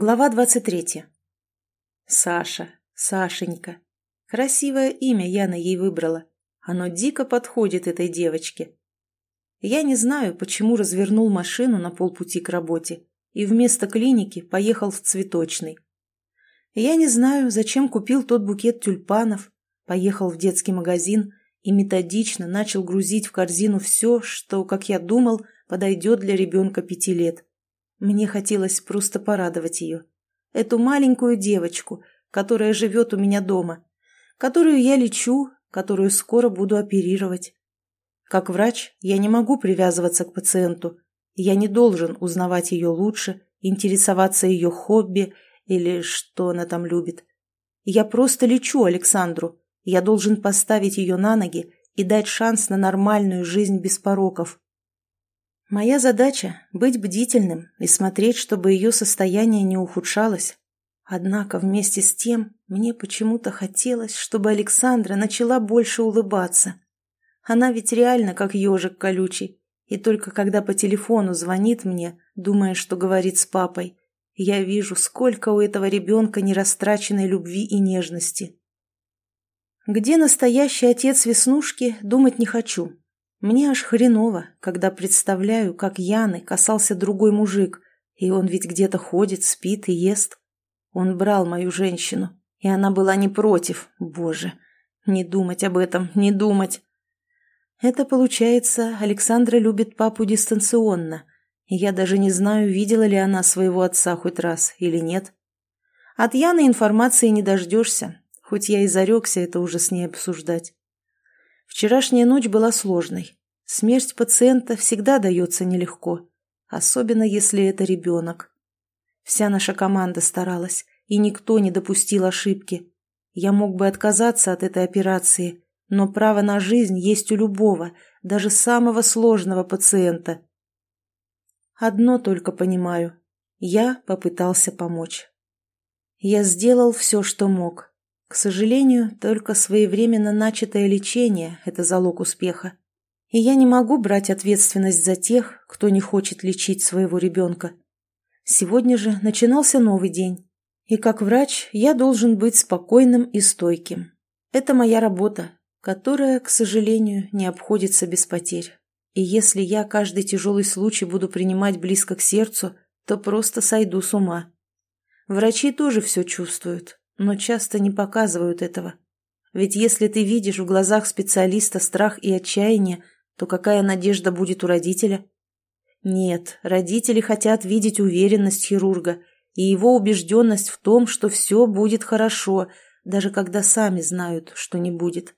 Глава 23. Саша, Сашенька. Красивое имя Яна ей выбрала. Оно дико подходит этой девочке. Я не знаю, почему развернул машину на полпути к работе и вместо клиники поехал в цветочный. Я не знаю, зачем купил тот букет тюльпанов, поехал в детский магазин и методично начал грузить в корзину все, что, как я думал, подойдет для ребенка пяти лет. Мне хотелось просто порадовать ее. Эту маленькую девочку, которая живет у меня дома, которую я лечу, которую скоро буду оперировать. Как врач я не могу привязываться к пациенту. Я не должен узнавать ее лучше, интересоваться ее хобби или что она там любит. Я просто лечу Александру. Я должен поставить ее на ноги и дать шанс на нормальную жизнь без пороков. Моя задача – быть бдительным и смотреть, чтобы ее состояние не ухудшалось. Однако вместе с тем мне почему-то хотелось, чтобы Александра начала больше улыбаться. Она ведь реально как ежик колючий, и только когда по телефону звонит мне, думая, что говорит с папой, я вижу, сколько у этого ребенка нерастраченной любви и нежности. Где настоящий отец Веснушки, думать не хочу. Мне аж хреново, когда представляю, как Яны касался другой мужик, и он ведь где-то ходит, спит и ест. Он брал мою женщину, и она была не против, боже. Не думать об этом, не думать. Это получается, Александра любит папу дистанционно, и я даже не знаю, видела ли она своего отца хоть раз или нет. От Яны информации не дождешься, хоть я и зарекся это уже с ней обсуждать. Вчерашняя ночь была сложной. Смерть пациента всегда дается нелегко, особенно если это ребенок. Вся наша команда старалась, и никто не допустил ошибки. Я мог бы отказаться от этой операции, но право на жизнь есть у любого, даже самого сложного пациента. Одно только понимаю. Я попытался помочь. Я сделал все, что мог. К сожалению, только своевременно начатое лечение – это залог успеха. И я не могу брать ответственность за тех, кто не хочет лечить своего ребенка. Сегодня же начинался новый день. И как врач я должен быть спокойным и стойким. Это моя работа, которая, к сожалению, не обходится без потерь. И если я каждый тяжелый случай буду принимать близко к сердцу, то просто сойду с ума. Врачи тоже все чувствуют, но часто не показывают этого. Ведь если ты видишь в глазах специалиста страх и отчаяние, то какая надежда будет у родителя? Нет, родители хотят видеть уверенность хирурга и его убежденность в том, что все будет хорошо, даже когда сами знают, что не будет.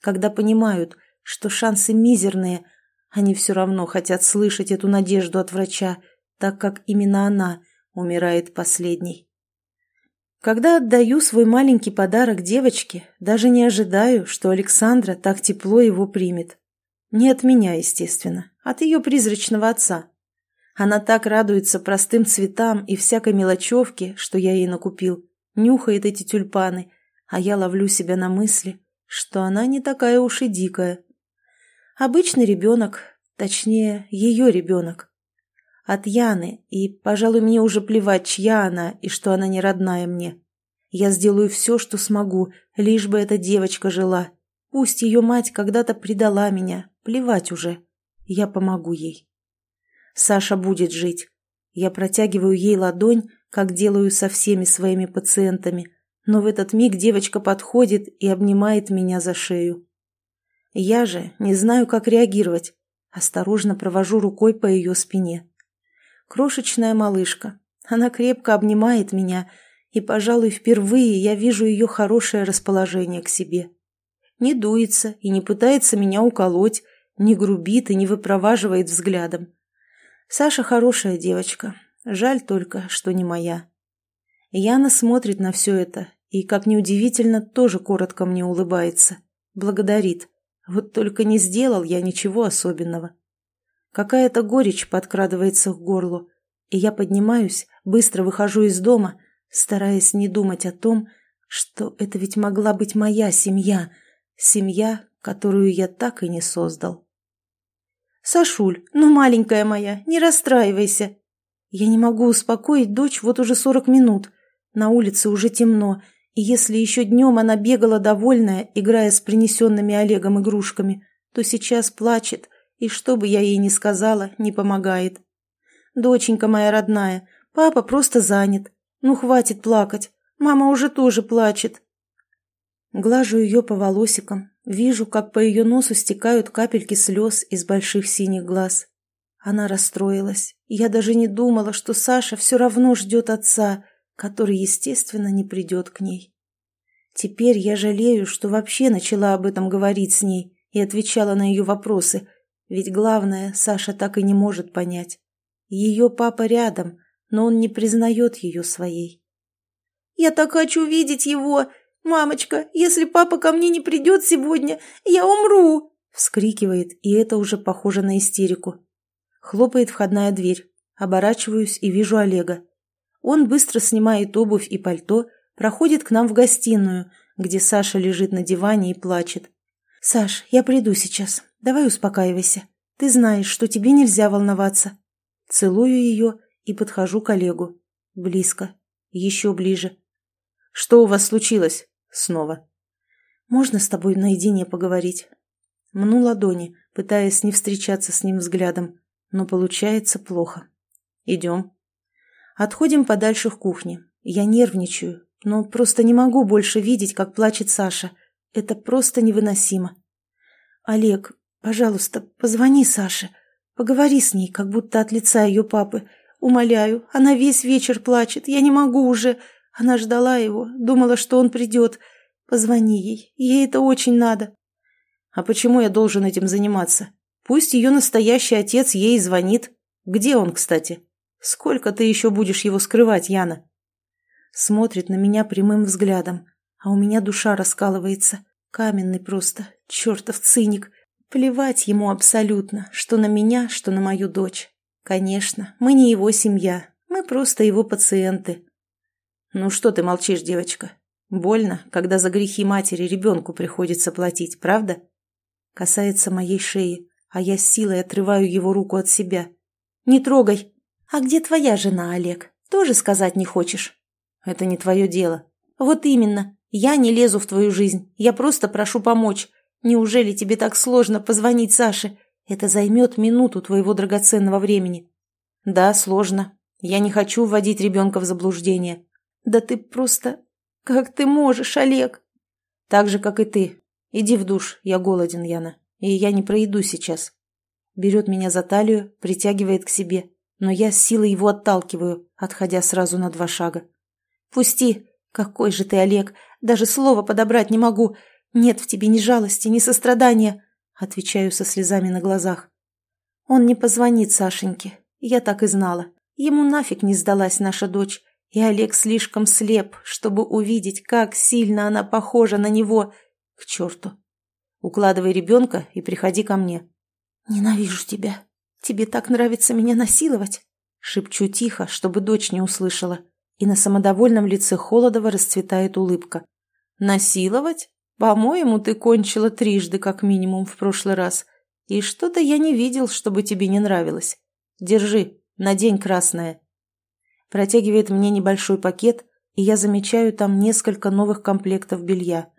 Когда понимают, что шансы мизерные, они все равно хотят слышать эту надежду от врача, так как именно она умирает последней. Когда отдаю свой маленький подарок девочке, даже не ожидаю, что Александра так тепло его примет. Не от меня, естественно, от ее призрачного отца. Она так радуется простым цветам и всякой мелочевке, что я ей накупил, нюхает эти тюльпаны, а я ловлю себя на мысли, что она не такая уж и дикая. Обычный ребенок, точнее, ее ребенок. От Яны, и, пожалуй, мне уже плевать, чья она и что она не родная мне. Я сделаю все, что смогу, лишь бы эта девочка жила. Пусть ее мать когда-то предала меня, плевать уже. Я помогу ей. Саша будет жить. Я протягиваю ей ладонь, как делаю со всеми своими пациентами, но в этот миг девочка подходит и обнимает меня за шею. Я же не знаю, как реагировать. Осторожно провожу рукой по ее спине. Крошечная малышка. Она крепко обнимает меня, и, пожалуй, впервые я вижу ее хорошее расположение к себе. Не дуется и не пытается меня уколоть, не грубит и не выпроваживает взглядом. Саша хорошая девочка, жаль только, что не моя. Яна смотрит на все это и, как неудивительно, тоже коротко мне улыбается. Благодарит. Вот только не сделал я ничего особенного. Какая-то горечь подкрадывается к горлу, и я поднимаюсь, быстро выхожу из дома, стараясь не думать о том, что это ведь могла быть моя семья, семья, которую я так и не создал. «Сашуль, ну маленькая моя, не расстраивайся!» Я не могу успокоить дочь вот уже сорок минут. На улице уже темно, и если еще днем она бегала довольная, играя с принесенными Олегом игрушками, то сейчас плачет, и что бы я ей ни сказала, не помогает. Доченька моя родная, папа просто занят. Ну, хватит плакать. Мама уже тоже плачет. Глажу ее по волосикам, вижу, как по ее носу стекают капельки слез из больших синих глаз. Она расстроилась. Я даже не думала, что Саша все равно ждет отца, который, естественно, не придет к ней. Теперь я жалею, что вообще начала об этом говорить с ней и отвечала на ее вопросы, ведь главное Саша так и не может понять. Ее папа рядом, но он не признает ее своей. «Я так хочу видеть его! Мамочка, если папа ко мне не придет сегодня, я умру!» вскрикивает, и это уже похоже на истерику. Хлопает входная дверь. Оборачиваюсь и вижу Олега. Он быстро снимает обувь и пальто, проходит к нам в гостиную, где Саша лежит на диване и плачет. «Саш, я приду сейчас. Давай успокаивайся. Ты знаешь, что тебе нельзя волноваться». Целую ее и подхожу к Олегу. Близко. Еще ближе. «Что у вас случилось?» Снова. «Можно с тобой наедине поговорить?» Мну ладони, пытаясь не встречаться с ним взглядом, но получается плохо. «Идем». Отходим подальше в кухне. Я нервничаю, но просто не могу больше видеть, как плачет Саша. Это просто невыносимо. «Олег, пожалуйста, позвони Саше. Поговори с ней, как будто от лица ее папы. Умоляю, она весь вечер плачет. Я не могу уже. Она ждала его, думала, что он придет. Позвони ей, ей это очень надо». «А почему я должен этим заниматься? Пусть ее настоящий отец ей звонит. Где он, кстати? Сколько ты еще будешь его скрывать, Яна?» Смотрит на меня прямым взглядом, а у меня душа раскалывается. Каменный просто, чертов циник. Плевать ему абсолютно, что на меня, что на мою дочь. Конечно, мы не его семья, мы просто его пациенты. Ну что ты молчишь, девочка? Больно, когда за грехи матери ребенку приходится платить, правда? Касается моей шеи, а я с силой отрываю его руку от себя. «Не трогай!» «А где твоя жена, Олег? Тоже сказать не хочешь?» «Это не твое дело». «Вот именно. Я не лезу в твою жизнь. Я просто прошу помочь. Неужели тебе так сложно позвонить Саше? Это займет минуту твоего драгоценного времени». «Да, сложно. Я не хочу вводить ребенка в заблуждение». «Да ты просто... Как ты можешь, Олег?» «Так же, как и ты. Иди в душ. Я голоден, Яна. И я не проеду сейчас». Берет меня за талию, притягивает к себе, но я с силой его отталкиваю, отходя сразу на два шага. «Пусти! Какой же ты, Олег! Даже слова подобрать не могу! Нет в тебе ни жалости, ни сострадания!» Отвечаю со слезами на глазах. «Он не позвонит Сашеньке. Я так и знала. Ему нафиг не сдалась наша дочь, и Олег слишком слеп, чтобы увидеть, как сильно она похожа на него. К черту! Укладывай ребенка и приходи ко мне». «Ненавижу тебя. Тебе так нравится меня насиловать?» Шепчу тихо, чтобы дочь не услышала и на самодовольном лице Холодова расцветает улыбка. «Насиловать? По-моему, ты кончила трижды, как минимум, в прошлый раз. И что-то я не видел, чтобы тебе не нравилось. Держи, надень красное». Протягивает мне небольшой пакет, и я замечаю там несколько новых комплектов белья.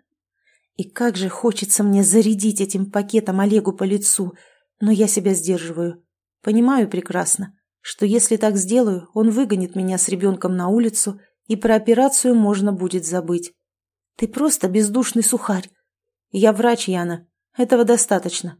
И как же хочется мне зарядить этим пакетом Олегу по лицу, но я себя сдерживаю. Понимаю прекрасно что если так сделаю, он выгонит меня с ребенком на улицу, и про операцию можно будет забыть. Ты просто бездушный сухарь. Я врач, Яна. Этого достаточно.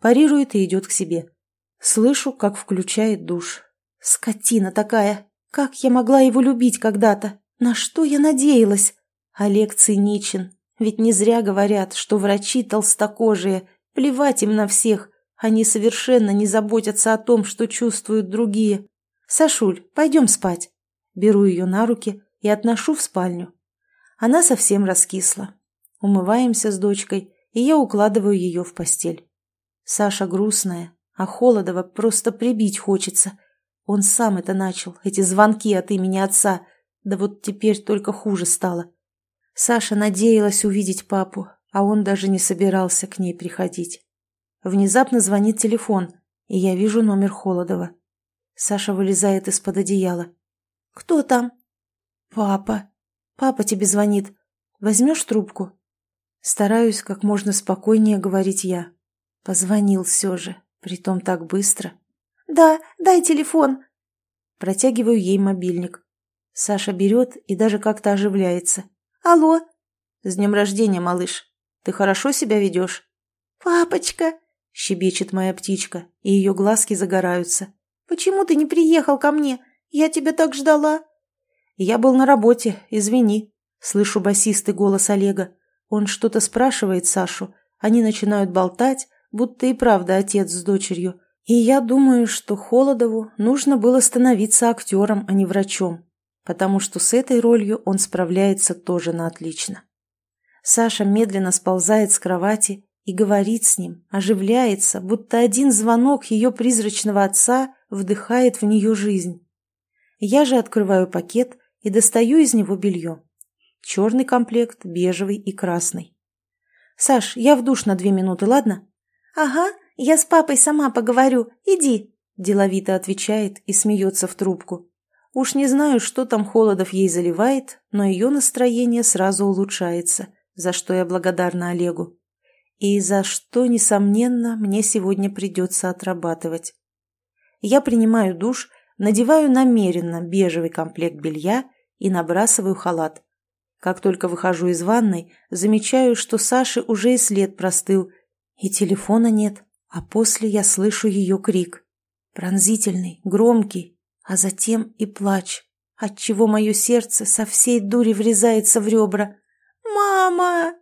Парирует и идет к себе. Слышу, как включает душ. Скотина такая! Как я могла его любить когда-то? На что я надеялась? Олег циничен. Ведь не зря говорят, что врачи толстокожие. Плевать им на всех. Они совершенно не заботятся о том, что чувствуют другие. «Сашуль, пойдем спать». Беру ее на руки и отношу в спальню. Она совсем раскисла. Умываемся с дочкой, и я укладываю ее в постель. Саша грустная, а Холодова просто прибить хочется. Он сам это начал, эти звонки от имени отца. Да вот теперь только хуже стало. Саша надеялась увидеть папу, а он даже не собирался к ней приходить. Внезапно звонит телефон, и я вижу номер Холодова. Саша вылезает из-под одеяла. «Кто там?» «Папа. Папа тебе звонит. Возьмешь трубку?» Стараюсь как можно спокойнее говорить я. Позвонил все же, притом так быстро. «Да, дай телефон!» Протягиваю ей мобильник. Саша берет и даже как-то оживляется. «Алло!» «С днем рождения, малыш! Ты хорошо себя ведешь?» «Папочка!» — щебечет моя птичка, и ее глазки загораются. «Почему ты не приехал ко мне? Я тебя так ждала!» «Я был на работе, извини», — слышу басистый голос Олега. Он что-то спрашивает Сашу, они начинают болтать, будто и правда отец с дочерью. И я думаю, что Холодову нужно было становиться актером, а не врачом, потому что с этой ролью он справляется тоже на отлично. Саша медленно сползает с кровати и говорит с ним, оживляется, будто один звонок ее призрачного отца вдыхает в нее жизнь. Я же открываю пакет и достаю из него белье. Черный комплект, бежевый и красный. «Саш, я в душ на две минуты, ладно?» «Ага, я с папой сама поговорю. Иди», – деловито отвечает и смеется в трубку. Уж не знаю, что там Холодов ей заливает, но ее настроение сразу улучшается, за что я благодарна Олегу. И за что, несомненно, мне сегодня придется отрабатывать. Я принимаю душ, надеваю намеренно бежевый комплект белья и набрасываю халат. Как только выхожу из ванной, замечаю, что Саши уже и след простыл, и телефона нет, а после я слышу ее крик. Пронзительный, громкий, а затем и плач, отчего мое сердце со всей дури врезается в ребра. «Мама!»